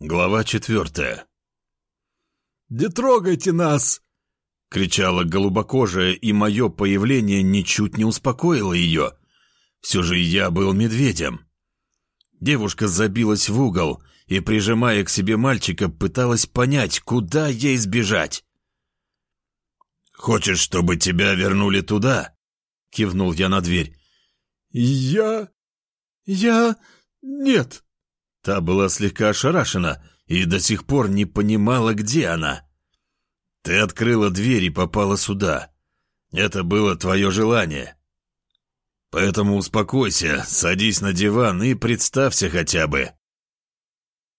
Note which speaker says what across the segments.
Speaker 1: Глава четвертая.
Speaker 2: «Не трогайте нас!»
Speaker 1: — кричала голубокожая, и мое появление ничуть не успокоило ее. Все же я был медведем. Девушка забилась в угол и, прижимая к себе мальчика, пыталась понять, куда ей сбежать. «Хочешь, чтобы тебя вернули туда?» — кивнул я на дверь.
Speaker 2: «Я... я... нет!»
Speaker 1: Та была слегка ошарашена и до сих пор не понимала, где она. «Ты открыла дверь и попала сюда. Это было твое желание. Поэтому успокойся, садись на диван и представься хотя бы».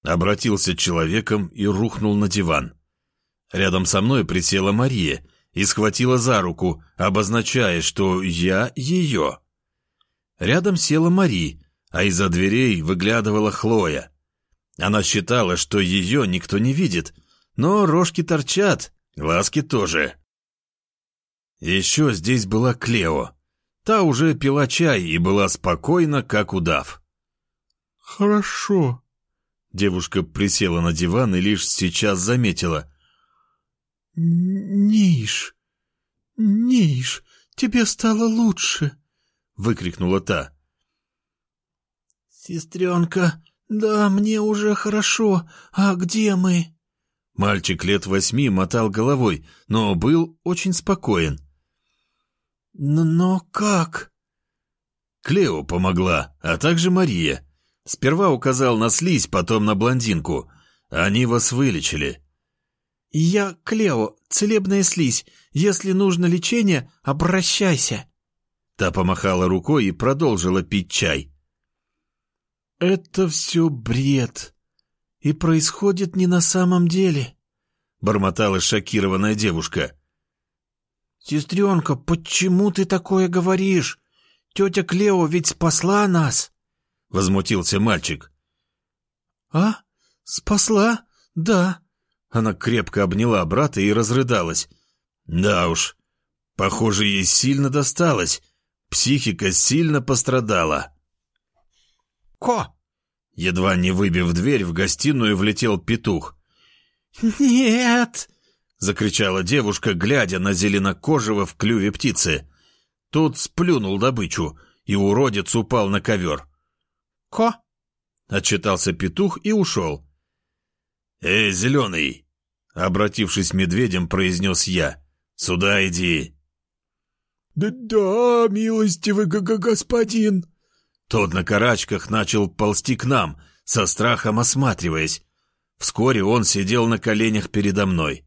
Speaker 1: Обратился человеком и рухнул на диван. Рядом со мной присела Мария и схватила за руку, обозначая, что я ее. Рядом села Мария, а из-за дверей выглядывала Хлоя. Она считала, что ее никто не видит, но рожки торчат, глазки тоже. Еще здесь была Клео. Та уже пила чай и была спокойна, как удав.
Speaker 2: «Хорошо».
Speaker 1: Девушка присела на диван и лишь сейчас заметила.
Speaker 2: «Ниш, Ниш, тебе стало лучше!» — выкрикнула та. «Сестренка, да, мне уже хорошо. А где мы?»
Speaker 1: Мальчик лет восьми мотал головой, но был очень спокоен.
Speaker 2: «Но как?»
Speaker 1: Клео помогла, а также Мария. Сперва указал на слизь, потом на блондинку. Они вас вылечили.
Speaker 2: «Я Клео, целебная слизь. Если нужно лечение, обращайся».
Speaker 1: Та помахала рукой и продолжила пить чай.
Speaker 2: «Это все бред. И происходит не на самом деле», — бормотала шокированная девушка. «Сестренка, почему ты такое говоришь? Тетя Клео ведь спасла нас!» — возмутился мальчик. «А? Спасла? Да».
Speaker 1: Она крепко обняла брата и разрыдалась. «Да уж, похоже, ей сильно досталось. Психика сильно пострадала».
Speaker 2: «Ко!»
Speaker 1: Едва не выбив дверь, в гостиную влетел петух.
Speaker 2: «Нет!»
Speaker 1: — закричала девушка, глядя на зеленокожего в клюве птицы. Тот сплюнул добычу, и уродец упал на ковер.
Speaker 2: «Ко!»
Speaker 1: — отчитался петух и ушел. «Эй, зеленый!» — обратившись медведем, произнес я. «Сюда иди!»
Speaker 2: «Да-да, милостивый г -г господин!»
Speaker 1: Тот на карачках начал ползти к нам, со страхом осматриваясь. Вскоре он сидел на коленях передо мной.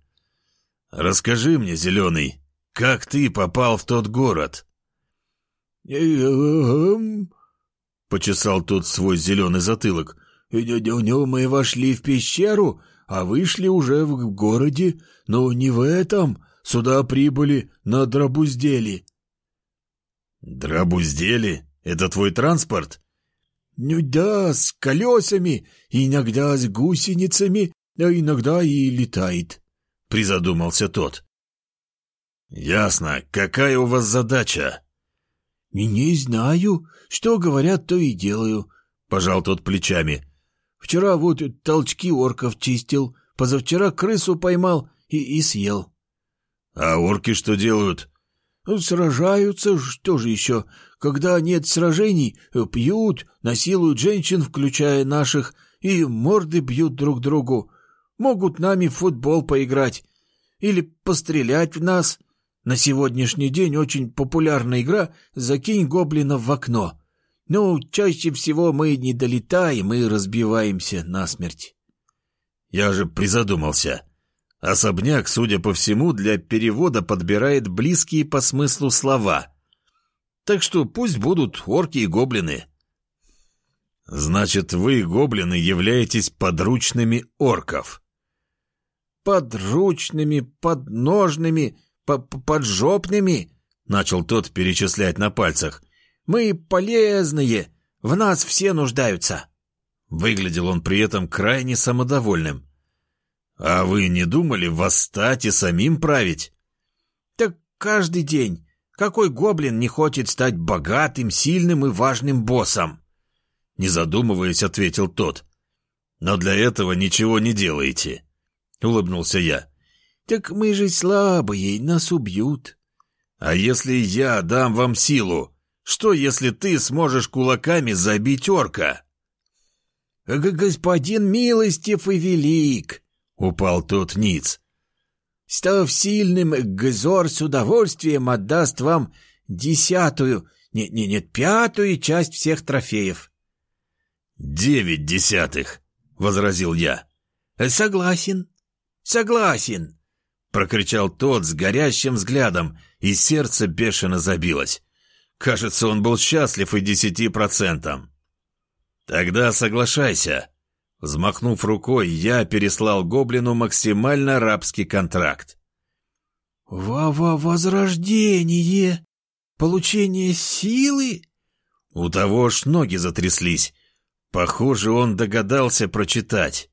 Speaker 1: «Расскажи мне, Зеленый, как ты попал в тот город?»
Speaker 2: «Эм...»
Speaker 1: — почесал тот свой зеленый затылок.
Speaker 2: «Мы вошли в пещеру, а вышли уже в городе, но не в этом. Сюда прибыли на Драбуздели».
Speaker 1: «Драбуздели?» Это твой транспорт?
Speaker 2: Ну да, с колесами, иногда с гусеницами, а иногда и летает, призадумался тот.
Speaker 1: Ясно. Какая у вас задача?
Speaker 2: Не знаю. Что говорят, то и делаю, пожал тот плечами. Вчера вот толчки орков чистил, позавчера крысу поймал и, и съел.
Speaker 1: А орки что делают?
Speaker 2: Сражаются, что же еще? Когда нет сражений, пьют, насилуют женщин, включая наших, и морды бьют друг другу. Могут нами в футбол поиграть. Или пострелять в нас. На сегодняшний день очень популярная игра «Закинь гоблина в окно». Ну, чаще всего мы не долетаем и разбиваемся насмерть.
Speaker 1: Я же призадумался. Особняк, судя по всему, для перевода подбирает близкие по смыслу слова. Так что пусть будут орки и гоблины. Значит, вы, гоблины, являетесь подручными орков.
Speaker 2: Подручными, подножными, поджопными, начал тот перечислять на пальцах. Мы полезные, в нас все нуждаются.
Speaker 1: Выглядел он при этом крайне самодовольным. «А вы не думали восстать и самим править?»
Speaker 2: «Так каждый день. Какой гоблин не хочет стать богатым, сильным и важным боссом?»
Speaker 1: Не задумываясь, ответил тот. но для этого ничего не делаете», — улыбнулся я.
Speaker 2: «Так мы же слабые, нас убьют».
Speaker 1: «А если я дам вам силу, что если ты сможешь кулаками забить орка?»
Speaker 2: «Господин милостив и велик», — упал тот ниц. «Став сильным, Гзор с удовольствием отдаст вам десятую, нет, нет, нет, пятую часть всех трофеев».
Speaker 1: «Девять десятых», — возразил я.
Speaker 2: «Согласен, согласен», — прокричал тот с горящим взглядом, и сердце бешено забилось.
Speaker 1: Кажется, он был счастлив и десяти процентам. «Тогда соглашайся». Взмахнув рукой, я переслал гоблину максимально рабский контракт.
Speaker 2: «Во-во-возрождение! Получение силы?»
Speaker 1: У того ж ноги затряслись. Похоже, он догадался прочитать.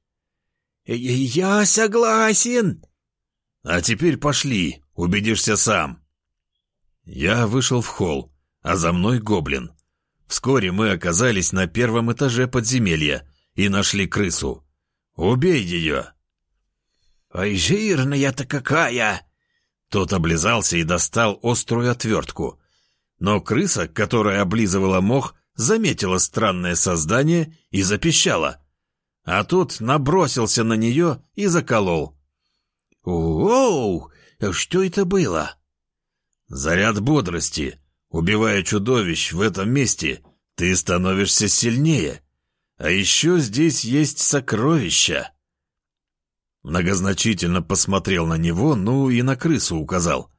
Speaker 2: «Я согласен!»
Speaker 1: «А теперь пошли, убедишься сам». Я вышел в холл, а за мной гоблин. Вскоре мы оказались на первом этаже подземелья и нашли крысу. «Убей ее!»
Speaker 2: «Ой, жирная-то какая!»
Speaker 1: Тот облизался и достал острую отвертку. Но крыса, которая облизывала мох, заметила странное создание и запищала. А тот набросился на нее и заколол.
Speaker 2: «Оу! Что это было?»
Speaker 1: «Заряд бодрости. Убивая чудовищ в этом месте, ты становишься сильнее. А еще здесь есть сокровища». Многозначительно посмотрел на него, ну и на крысу указал.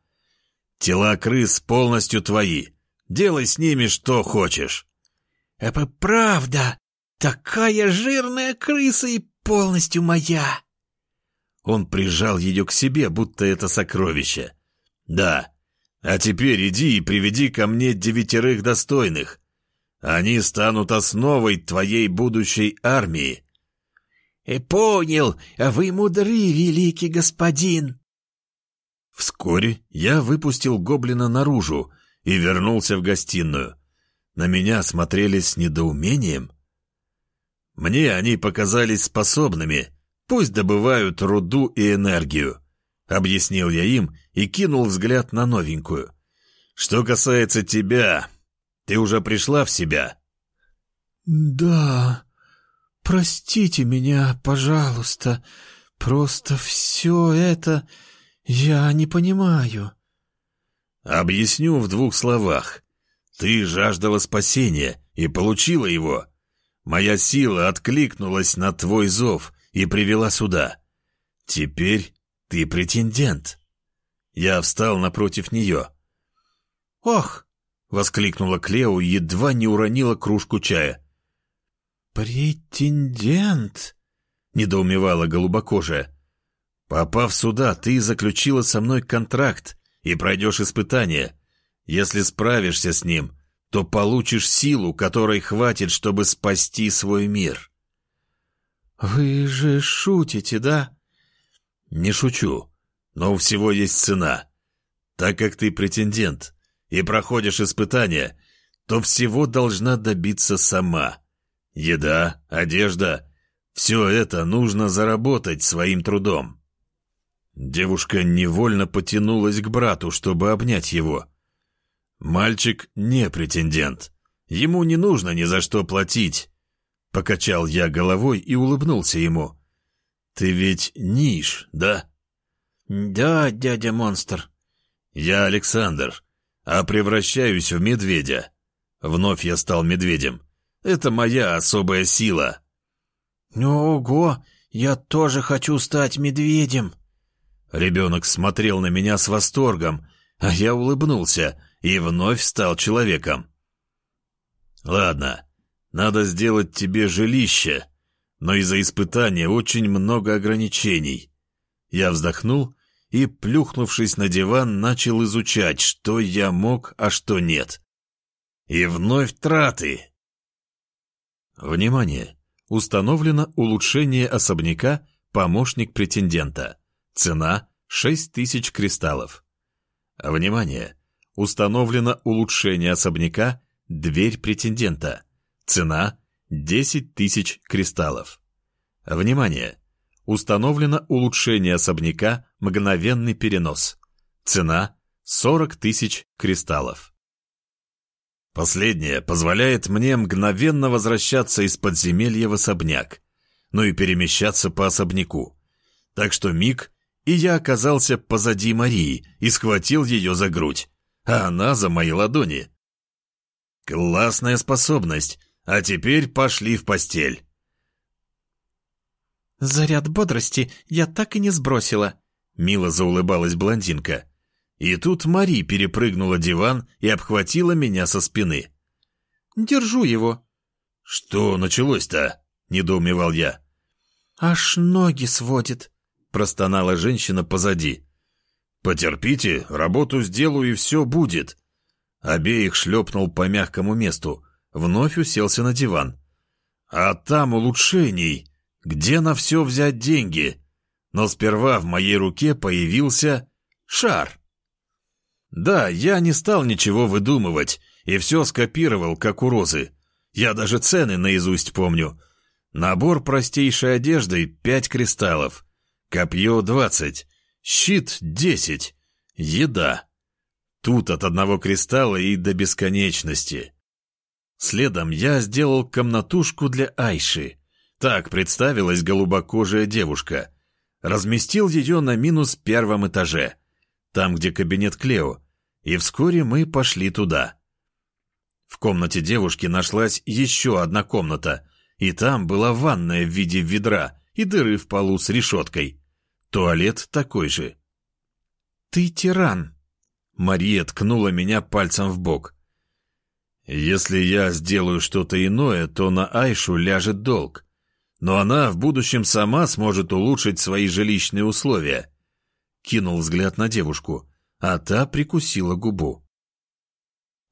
Speaker 1: «Тела крыс полностью твои. Делай с ними что хочешь».
Speaker 2: «Это правда! Такая жирная крыса и полностью моя!»
Speaker 1: Он прижал ее к себе, будто это сокровище. «Да, а теперь иди и приведи ко мне девятерых достойных. Они станут основой твоей будущей армии».
Speaker 2: «И понял, а вы мудры, великий господин!»
Speaker 1: Вскоре я выпустил гоблина наружу и вернулся в гостиную. На меня смотрели с недоумением. Мне они показались способными, пусть добывают руду и энергию. Объяснил я им и кинул взгляд на новенькую. Что касается тебя, ты уже пришла в себя?
Speaker 2: Да, простите меня, пожалуйста. Просто все это я не понимаю.
Speaker 1: Объясню в двух словах. Ты жаждала спасения и получила его. Моя сила откликнулась на твой зов и привела сюда. Теперь ты претендент. Я встал напротив нее.
Speaker 2: «Ох!»
Speaker 1: — воскликнула Клео и едва не уронила кружку чая.
Speaker 2: «Претендент?» — недоумевала голубокожая.
Speaker 1: «Попав сюда, ты заключила со мной контракт и пройдешь испытание. Если справишься с ним, то получишь силу, которой хватит, чтобы спасти свой мир».
Speaker 2: «Вы же шутите, да?»
Speaker 1: «Не шучу, но у всего есть цена. Так как ты претендент и проходишь испытания, то всего должна добиться сама. Еда, одежда — все это нужно заработать своим трудом». Девушка невольно потянулась к брату, чтобы обнять его. «Мальчик не претендент. Ему не нужно ни за что платить». Покачал я головой и улыбнулся ему. «Ты ведь Ниш, да?»
Speaker 2: «Да, дядя монстр».
Speaker 1: «Я Александр, а превращаюсь в медведя. Вновь я стал медведем. Это моя особая сила».
Speaker 2: «Ого, я тоже хочу стать медведем».
Speaker 1: Ребенок смотрел на меня с восторгом, а я улыбнулся и вновь стал человеком. «Ладно, надо сделать тебе жилище, но из-за испытания очень много ограничений». Я вздохнул и, плюхнувшись на диван, начал изучать, что я мог, а что нет. И вновь траты. Внимание! Установлено улучшение особняка «Помощник претендента». Цена – 6000 кристаллов. Внимание! Установлено улучшение особняка «Дверь претендента». Цена – 10 тысяч кристаллов. Внимание! Установлено улучшение особняка «Мгновенный перенос». Цена – 40 тысяч кристаллов. Последнее позволяет мне мгновенно возвращаться из подземелья в особняк, ну и перемещаться по особняку. Так что миг, и я оказался позади Марии и схватил ее за грудь, а она за мои ладони. Классная способность, а теперь пошли в постель.
Speaker 3: «Заряд бодрости я так и не сбросила», — мило заулыбалась блондинка.
Speaker 1: И тут Мари перепрыгнула диван и обхватила меня со спины.
Speaker 3: «Держу его».
Speaker 1: «Что началось-то?» — недоумевал я.
Speaker 3: «Аж ноги сводит», — простонала женщина позади.
Speaker 1: «Потерпите, работу сделаю и все будет». Обеих шлепнул по мягкому месту, вновь уселся на диван. «А там улучшений. Где на все взять деньги?» Но сперва в моей руке появился шар. Да, я не стал ничего выдумывать и все скопировал, как у Розы. Я даже цены наизусть помню. Набор простейшей одежды — пять кристаллов, копье — двадцать, щит — десять, еда. Тут от одного кристалла и до бесконечности. Следом я сделал комнатушку для Айши. Так представилась голубокожая девушка. Разместил ее на минус первом этаже — там, где кабинет Клео, и вскоре мы пошли туда. В комнате девушки нашлась еще одна комната, и там была ванная в виде ведра и дыры в полу с решеткой. Туалет такой же.
Speaker 3: «Ты тиран!»
Speaker 1: Мария ткнула меня пальцем в бок. «Если я сделаю что-то иное, то на Айшу ляжет долг. Но она в будущем сама сможет улучшить свои жилищные условия кинул взгляд на девушку, а та прикусила губу.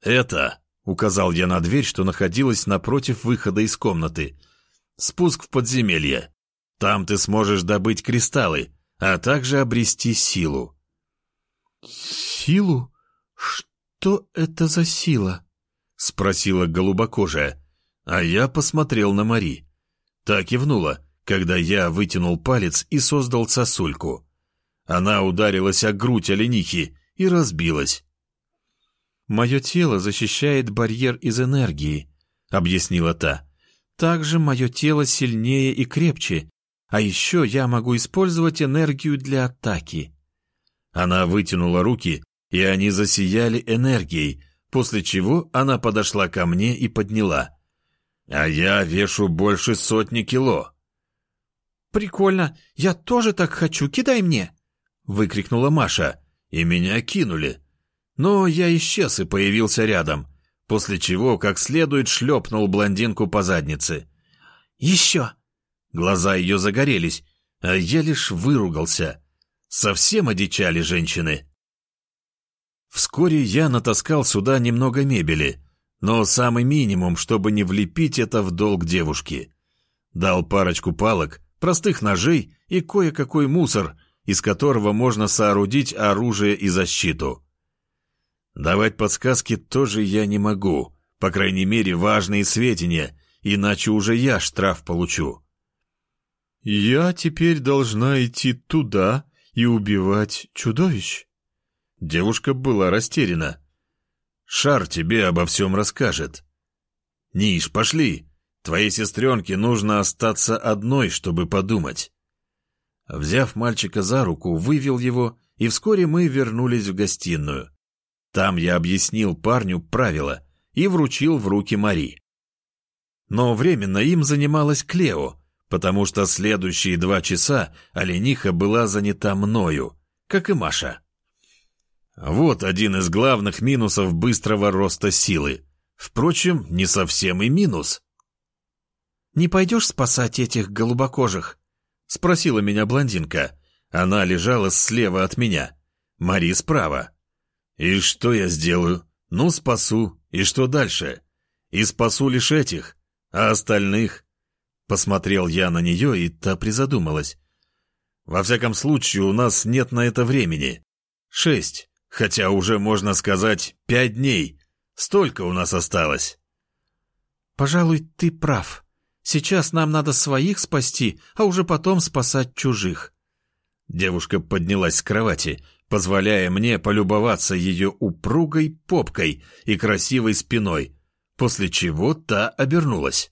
Speaker 1: «Это», — указал я на дверь, что находилась напротив выхода из комнаты, — «спуск в подземелье. Там ты сможешь добыть кристаллы, а также обрести силу».
Speaker 3: «Силу? Что это за сила?»
Speaker 1: — спросила голубокожая, а я посмотрел на Мари. Та кивнула, когда я вытянул палец и создал сосульку. Она ударилась о грудь оленихи и разбилась.
Speaker 3: «Мое тело защищает барьер из энергии», — объяснила та. «Также мое тело сильнее и крепче, а еще я могу использовать энергию для атаки».
Speaker 1: Она вытянула руки, и они засияли энергией, после чего она подошла ко мне и подняла. «А я вешу больше сотни кило».
Speaker 3: «Прикольно, я тоже так хочу, кидай мне!» — выкрикнула Маша, и меня кинули. Но я исчез и появился рядом, после чего как следует шлепнул блондинку по заднице. «Еще!» Глаза ее загорелись, а я лишь выругался. Совсем одичали женщины. Вскоре я натаскал сюда немного мебели, но самый минимум, чтобы не влепить это в долг девушки. Дал парочку палок, простых ножей и кое-какой мусор, из которого можно соорудить оружие и защиту. Давать подсказки тоже я не могу, по крайней мере важные сведения, иначе уже я штраф получу.
Speaker 2: «Я теперь должна идти туда и убивать чудовищ?»
Speaker 1: Девушка была растеряна. «Шар тебе обо всем расскажет». «Ниш, пошли. Твоей сестренке нужно остаться одной, чтобы подумать». Взяв мальчика за руку, вывел его, и вскоре мы вернулись в гостиную. Там я объяснил парню правила и вручил в руки Мари. Но временно им занималась Клео, потому что следующие два часа олениха была занята мною, как и Маша. Вот один из главных минусов быстрого роста силы. Впрочем, не совсем и минус.
Speaker 3: «Не пойдешь спасать этих голубокожих?» — спросила меня блондинка. Она лежала слева от меня. Мари справа.
Speaker 1: «И что я сделаю? Ну, спасу. И что дальше? И спасу лишь этих, а остальных?» Посмотрел я на нее, и та призадумалась. «Во всяком случае, у нас нет на это времени. Шесть, хотя уже можно сказать пять дней. Столько у нас осталось».
Speaker 3: «Пожалуй, ты прав», Сейчас нам надо своих спасти, а уже потом спасать чужих».
Speaker 1: Девушка поднялась с кровати, позволяя мне полюбоваться ее упругой попкой и красивой спиной, после чего та обернулась.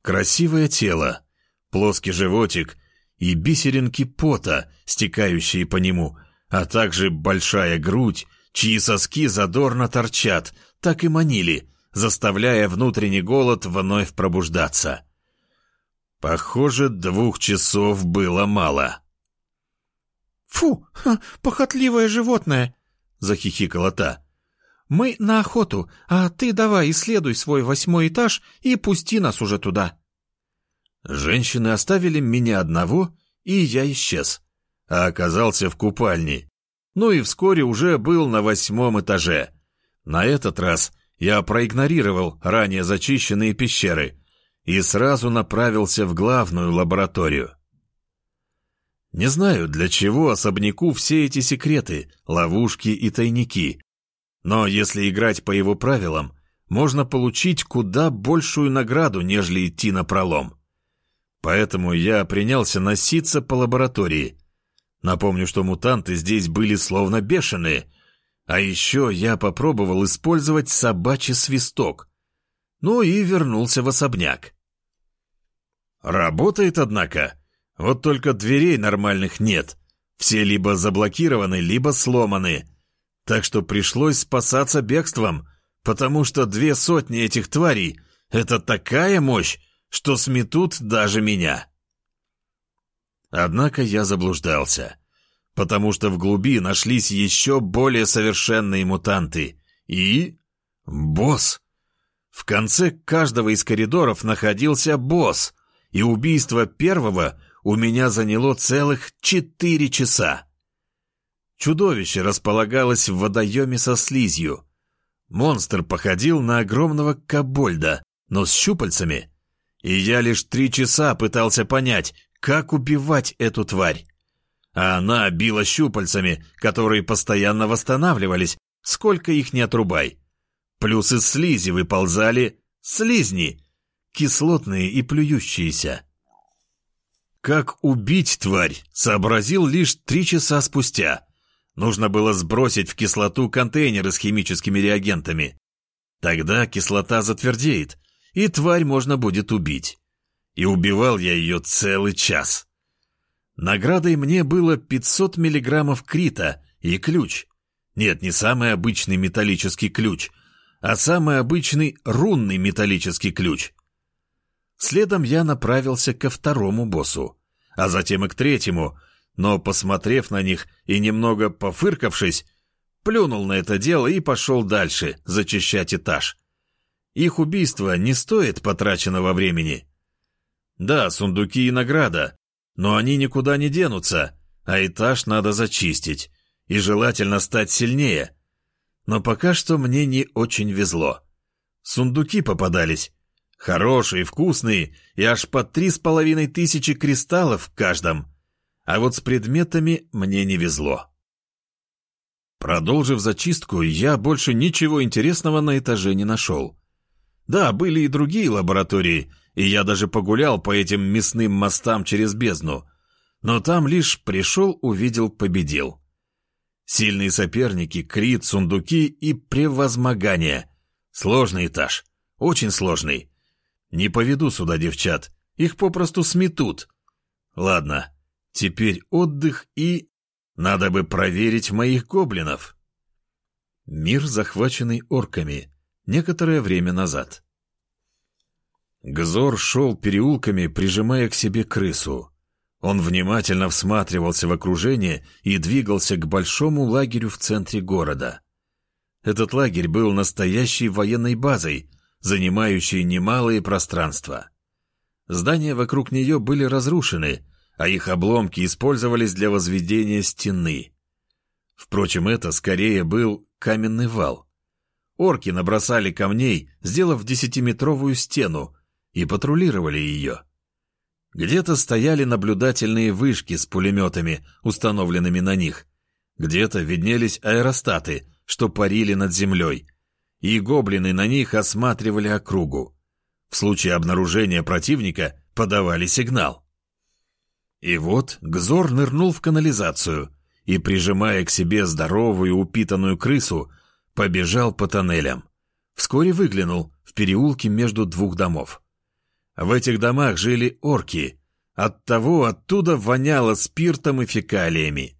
Speaker 1: Красивое тело, плоский животик и бисеринки пота, стекающие по нему, а также большая грудь, чьи соски задорно торчат, так и манили, заставляя внутренний голод вновь пробуждаться. Похоже, двух часов было мало.
Speaker 3: «Фу, ха, похотливое животное!» — захихикала та. «Мы на охоту, а ты давай исследуй свой восьмой этаж и пусти нас уже туда».
Speaker 1: Женщины оставили меня одного, и я исчез, а оказался в купальне. Ну и вскоре уже был на восьмом этаже. На этот раз я проигнорировал ранее зачищенные пещеры и сразу направился в главную лабораторию. Не знаю, для чего особняку все эти секреты, ловушки и тайники. Но если играть по его правилам, можно получить куда большую награду, нежели идти на пролом. Поэтому я принялся носиться по лаборатории. Напомню, что мутанты здесь были словно бешеные. А еще я попробовал использовать собачий свисток. Ну и вернулся в особняк. Работает, однако. Вот только дверей нормальных нет. Все либо заблокированы, либо сломаны. Так что пришлось спасаться бегством, потому что две сотни этих тварей — это такая мощь, что сметут даже меня. Однако я заблуждался, потому что в глуби нашлись еще более совершенные мутанты. И... босс. В конце каждого из коридоров находился босс, и убийство первого — у меня заняло целых четыре часа. Чудовище располагалось в водоеме со слизью. Монстр походил на огромного кобольда, но с щупальцами. И я лишь три часа пытался понять, как убивать эту тварь. А она била щупальцами, которые постоянно восстанавливались, сколько их не отрубай. Плюс из слизи выползали слизни, кислотные и плюющиеся. Как убить тварь, сообразил лишь три часа спустя. Нужно было сбросить в кислоту контейнеры с химическими реагентами. Тогда кислота затвердеет, и тварь можно будет убить. И убивал я ее целый час. Наградой мне было 500 миллиграммов крита и ключ. Нет, не самый обычный металлический ключ, а самый обычный рунный металлический ключ. Следом я направился ко второму боссу, а затем и к третьему, но, посмотрев на них и немного пофыркавшись, плюнул на это дело и пошел дальше, зачищать этаж. Их убийство не стоит потраченного времени. Да, сундуки и награда, но они никуда не денутся, а этаж надо зачистить, и желательно стать сильнее. Но пока что мне не очень везло. Сундуки попадались, Хорошие, вкусные и аж по три с половиной тысячи кристаллов в каждом. А вот с предметами мне не везло. Продолжив зачистку, я больше ничего интересного на этаже не нашел. Да, были и другие лаборатории, и я даже погулял по этим мясным мостам через бездну. Но там лишь пришел, увидел, победил. Сильные соперники, крит, сундуки и превозмогание. Сложный этаж. Очень сложный. Не поведу сюда девчат, их попросту сметут. Ладно, теперь отдых и... Надо бы проверить моих гоблинов. Мир, захваченный орками, некоторое время назад. Гзор шел переулками, прижимая к себе крысу. Он внимательно всматривался в окружение и двигался к большому лагерю в центре города. Этот лагерь был настоящей военной базой, занимающей немалые пространства. Здания вокруг нее были разрушены, а их обломки использовались для возведения стены. Впрочем, это скорее был каменный вал. Орки набросали камней, сделав десятиметровую стену, и патрулировали ее. Где-то стояли наблюдательные вышки с пулеметами, установленными на них. Где-то виднелись аэростаты, что парили над землей, и гоблины на них осматривали округу. В случае обнаружения противника подавали сигнал. И вот Гзор нырнул в канализацию и, прижимая к себе здоровую упитанную крысу, побежал по тоннелям. Вскоре выглянул в переулке между двух домов. В этих домах жили орки. Оттого оттуда воняло спиртом и фекалиями.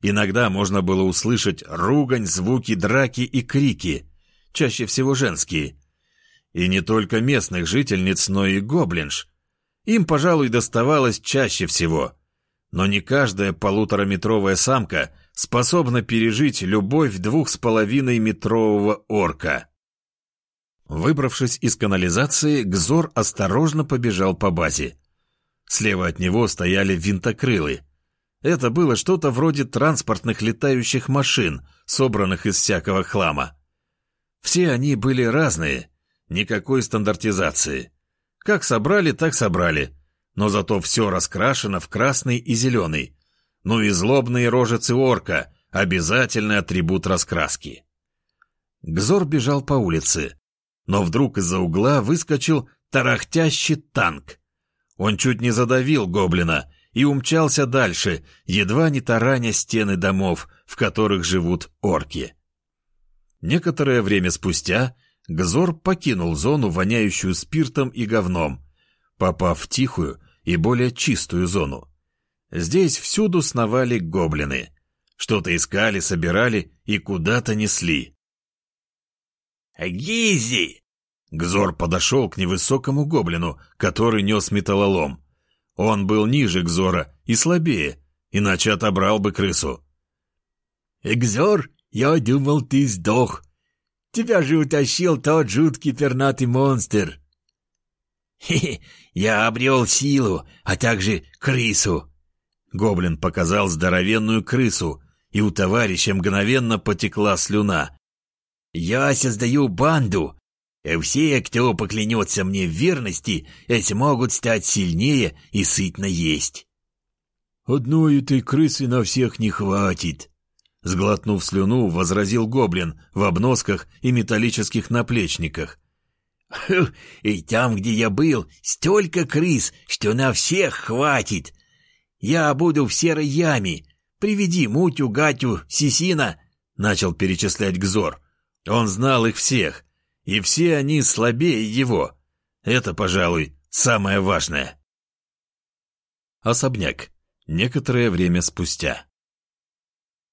Speaker 1: Иногда можно было услышать ругань, звуки драки и крики, чаще всего женские. И не только местных жительниц, но и гоблинж. Им, пожалуй, доставалось чаще всего. Но не каждая полутораметровая самка способна пережить любовь двух с половиной метрового орка. Выбравшись из канализации, Гзор осторожно побежал по базе. Слева от него стояли винтокрылы. Это было что-то вроде транспортных летающих машин, собранных из всякого хлама. Все они были разные, никакой стандартизации. Как собрали, так собрали, но зато все раскрашено в красный и зеленый. Ну и злобные рожицы орка — обязательный атрибут раскраски. Гзор бежал по улице но вдруг из-за угла выскочил тарахтящий танк. Он чуть не задавил гоблина и умчался дальше, едва не тараня стены домов, в которых живут орки. Некоторое время спустя Гзор покинул зону, воняющую спиртом и говном, попав в тихую и более чистую зону. Здесь всюду сновали гоблины. Что-то искали, собирали и куда-то несли.
Speaker 2: «Гизи!»
Speaker 1: Гзор подошел к невысокому гоблину, который нес металлолом. Он был ниже Гзора и слабее, иначе отобрал бы крысу.
Speaker 2: «Гзор, я думал, ты сдох. Тебя же утащил тот жуткий пернатый монстр». «Хе-хе, я обрел силу, а также крысу».
Speaker 1: Гоблин показал здоровенную крысу, и у товарища мгновенно потекла слюна.
Speaker 2: «Я создаю банду. Все, кто поклянется мне в верности, смогут стать сильнее и сытно есть». «Одной этой крысы на всех не хватит», —
Speaker 1: сглотнув слюну, возразил гоблин в обносках и металлических наплечниках.
Speaker 2: «И там, где я был, столько крыс, что на всех хватит. Я буду в серой яме. Приведи Мутю, Гатю, Сисина», — начал перечислять Гзор.
Speaker 1: Он знал их всех, и все они слабее его. Это, пожалуй, самое важное. Особняк. Некоторое время спустя.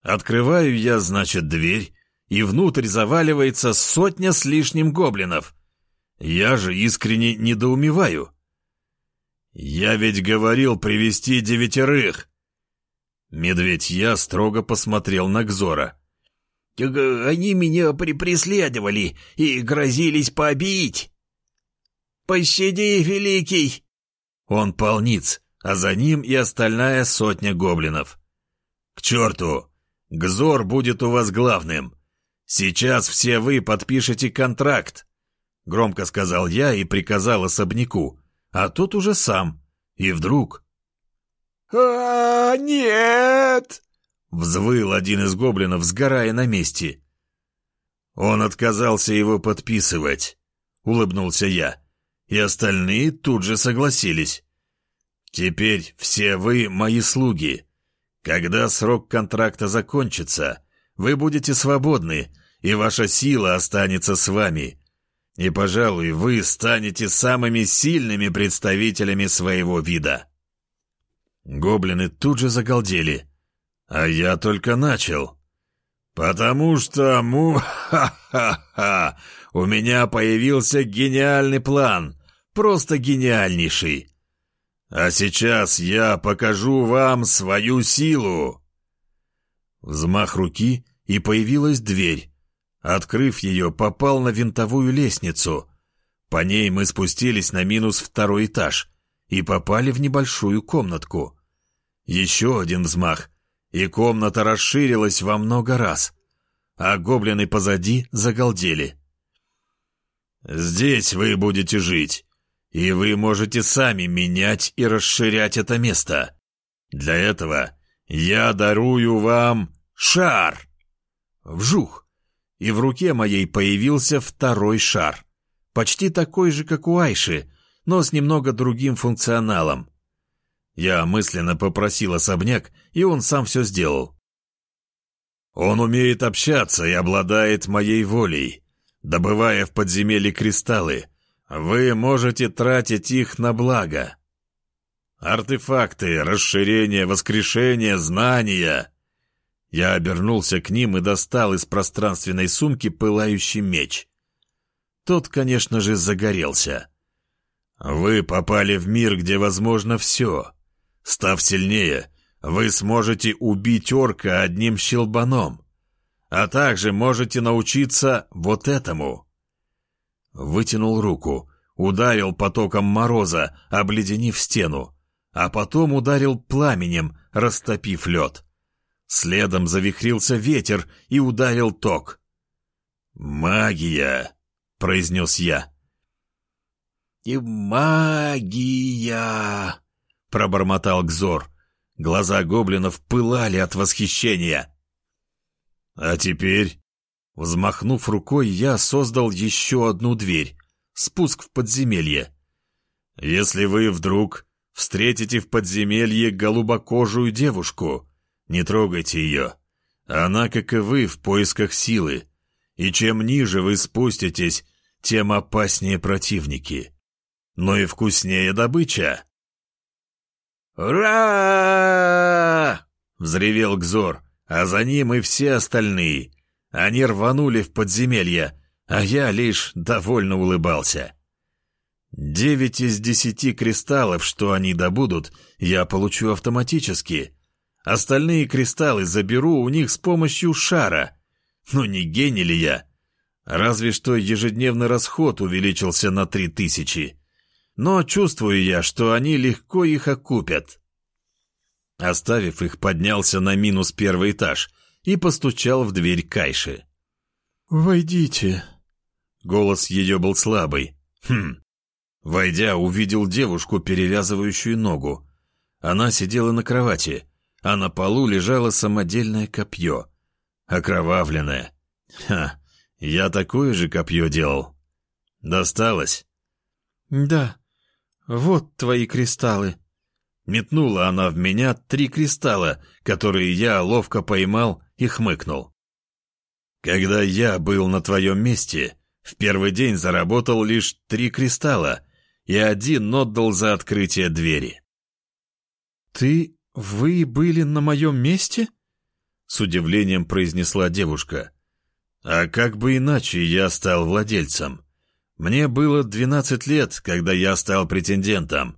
Speaker 1: Открываю я, значит, дверь, и внутрь заваливается сотня с лишним гоблинов. Я же искренне недоумеваю. Я ведь говорил привести девятерых. Медведь я строго посмотрел на Гзора.
Speaker 2: Они меня при преследовали и грозились побить. Пощади, великий!»
Speaker 1: Он полниц, а за ним и остальная сотня гоблинов. «К черту! Гзор будет у вас главным. Сейчас все вы подпишете контракт!» Громко сказал я и приказал особняку, а тот уже сам. И вдруг...
Speaker 2: «А, нет!»
Speaker 1: Взвыл один из гоблинов, сгорая на месте. Он отказался его подписывать, улыбнулся я, и остальные тут же согласились. Теперь все вы мои слуги. Когда срок контракта закончится, вы будете свободны, и ваша сила останется с вами. И, пожалуй, вы станете самыми сильными представителями своего вида. Гоблины тут же загалдели. А я только начал. Потому что, му-ха-ха-ха, у меня появился гениальный план, просто гениальнейший. А сейчас я покажу вам свою силу. Взмах руки, и появилась дверь. Открыв ее, попал на винтовую лестницу. По ней мы спустились на минус второй этаж и попали в небольшую комнатку. Еще один взмах — и комната расширилась во много раз, а гоблины позади загалдели. «Здесь вы будете жить, и вы можете сами менять и расширять это место. Для этого я дарую вам шар!» Вжух! И в руке моей появился второй шар.
Speaker 3: Почти такой же, как у Айши, но с немного другим функционалом. Я мысленно попросил особняк, и он сам все сделал. Он умеет общаться и обладает моей волей. Добывая в подземелье кристаллы, вы можете тратить их на благо. Артефакты, расширение, воскрешение, знания. Я обернулся к ним и достал из пространственной сумки пылающий меч. Тот, конечно же, загорелся. Вы попали в мир, где возможно все. Став сильнее, вы сможете убить орка одним щелбаном, а также можете научиться вот этому. Вытянул руку, ударил потоком мороза, обледенив стену, а потом ударил пламенем, растопив лед. Следом завихрился ветер и ударил ток. «Магия!» — произнес я.
Speaker 2: «И магия!» — пробормотал Гзор.
Speaker 3: Глаза гоблинов пылали от восхищения. «А теперь...» Взмахнув рукой, я создал еще одну дверь. Спуск в подземелье. «Если вы вдруг встретите в подземелье голубокожую девушку, не трогайте ее. Она, как и вы, в поисках силы. И чем ниже вы спуститесь, тем опаснее противники. Но и вкуснее добыча».
Speaker 2: «Ура!»
Speaker 3: — взревел Гзор, а за ним и все остальные. Они рванули в подземелье, а я лишь довольно улыбался. Девять из десяти кристаллов, что они добудут, я получу автоматически. Остальные кристаллы заберу у них с помощью шара. Ну не гений ли я? Разве что ежедневный расход увеличился на три тысячи но чувствую я, что они легко их окупят. Оставив их, поднялся на минус первый этаж и постучал в дверь Кайши.
Speaker 2: «Войдите».
Speaker 3: Голос ее был слабый. Хм. Войдя, увидел девушку, перевязывающую ногу. Она сидела на кровати, а на полу лежало самодельное копье. Окровавленное. Ха, я такое же копье делал. Досталось?
Speaker 2: «Да, «Вот твои кристаллы».
Speaker 3: Метнула она в меня три кристалла, которые я ловко поймал и хмыкнул. «Когда я был на твоем месте, в первый день заработал лишь три кристалла, и один отдал за открытие двери».
Speaker 2: «Ты... вы были на моем месте?»
Speaker 3: С удивлением произнесла девушка. «А как бы иначе я стал владельцем?» Мне было двенадцать лет, когда я стал претендентом.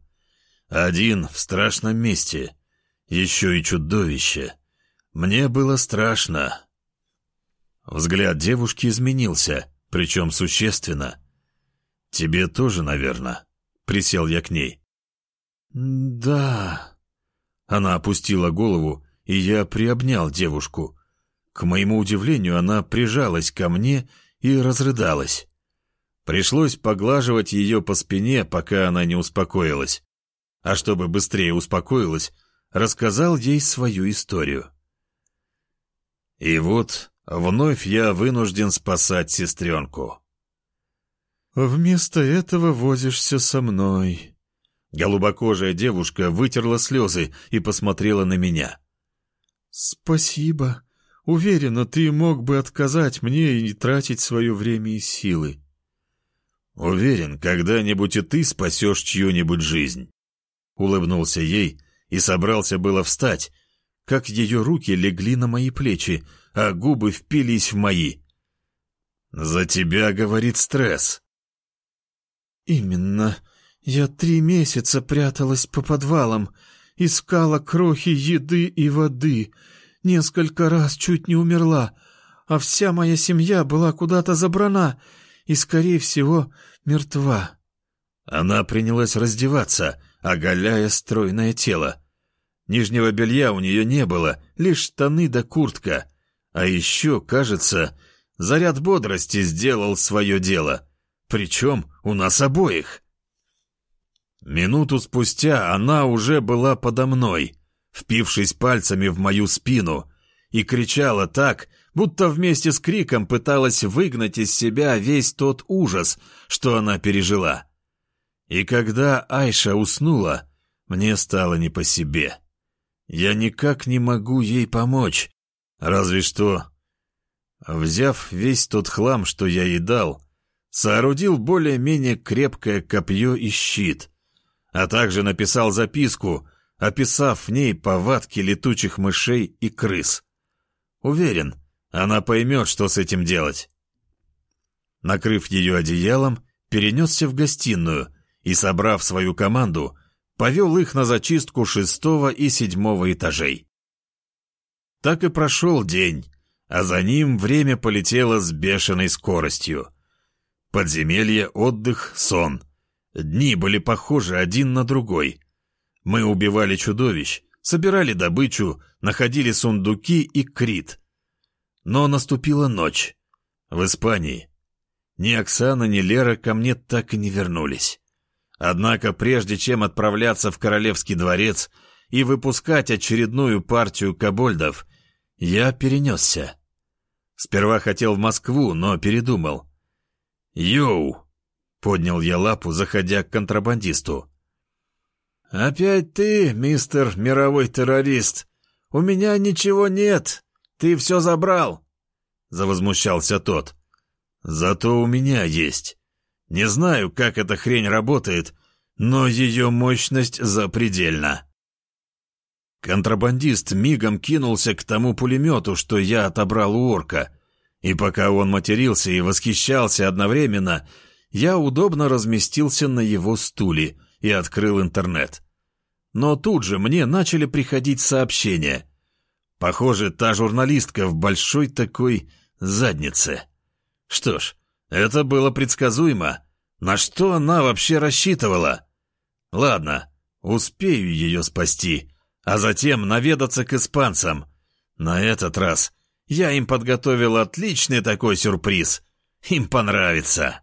Speaker 3: Один в страшном месте. Еще и чудовище. Мне было страшно. Взгляд девушки изменился, причем существенно. «Тебе тоже, наверное?» Присел я к ней.
Speaker 2: «Да...»
Speaker 3: Она опустила голову, и я приобнял девушку. К моему удивлению, она прижалась ко мне и разрыдалась. Пришлось поглаживать ее по спине, пока она не успокоилась. А чтобы быстрее успокоилась, рассказал ей свою историю. И вот вновь я вынужден спасать сестренку.
Speaker 2: «Вместо этого возишься со мной».
Speaker 3: Голубокожая девушка вытерла слезы и посмотрела на меня.
Speaker 2: «Спасибо. Уверена, ты мог бы отказать мне и не тратить свое время и силы.
Speaker 3: «Уверен, когда-нибудь и ты спасешь чью-нибудь жизнь». Улыбнулся ей и собрался было встать, как ее руки легли на мои плечи, а губы впились в мои. «За тебя, — говорит, — стресс».
Speaker 2: «Именно. Я три месяца пряталась по подвалам, искала крохи еды и воды, несколько раз чуть не умерла, а вся моя семья была куда-то забрана, и, скорее всего, мертва.
Speaker 3: Она принялась раздеваться, оголяя стройное тело. Нижнего белья у нее не было, лишь штаны да куртка. А еще, кажется, заряд бодрости сделал свое дело. Причем у нас обоих. Минуту спустя она уже была подо мной, впившись пальцами в мою спину, и кричала так,
Speaker 1: будто вместе с криком пыталась выгнать из себя весь тот ужас, что она пережила. И когда Айша уснула, мне стало не по себе. Я никак не могу ей помочь, разве что... Взяв весь тот хлам, что я ей дал, соорудил более-менее крепкое копье и щит, а также написал записку, описав в ней повадки летучих мышей и крыс. Уверен, она поймет, что с этим делать. Накрыв ее одеялом, перенесся в гостиную и, собрав свою команду, повел их на зачистку шестого и седьмого этажей. Так и прошел день, а за ним время полетело с бешеной скоростью. Подземелье, отдых, сон. Дни были похожи один на другой. Мы убивали чудовищ, собирали добычу, находили сундуки и крит. Но наступила ночь. В Испании. Ни Оксана, ни Лера ко мне так и не вернулись. Однако прежде чем отправляться в Королевский дворец и выпускать очередную партию кобольдов, я перенесся. Сперва хотел в Москву, но передумал. «Йоу!» — поднял я лапу, заходя к контрабандисту.
Speaker 2: «Опять ты, мистер мировой террорист? У меня ничего нет. Ты все забрал!» — завозмущался тот.
Speaker 1: «Зато у меня есть. Не знаю, как эта хрень работает, но ее мощность запредельна». Контрабандист мигом кинулся к тому пулемету, что я отобрал у орка. И пока он матерился и восхищался одновременно, я удобно разместился на его стуле и открыл интернет. Но тут же мне начали приходить сообщения. Похоже, та журналистка в большой такой заднице. Что ж, это было предсказуемо. На что она вообще рассчитывала? Ладно, успею ее спасти а затем наведаться к испанцам. На этот раз я им подготовил отличный такой сюрприз. Им понравится.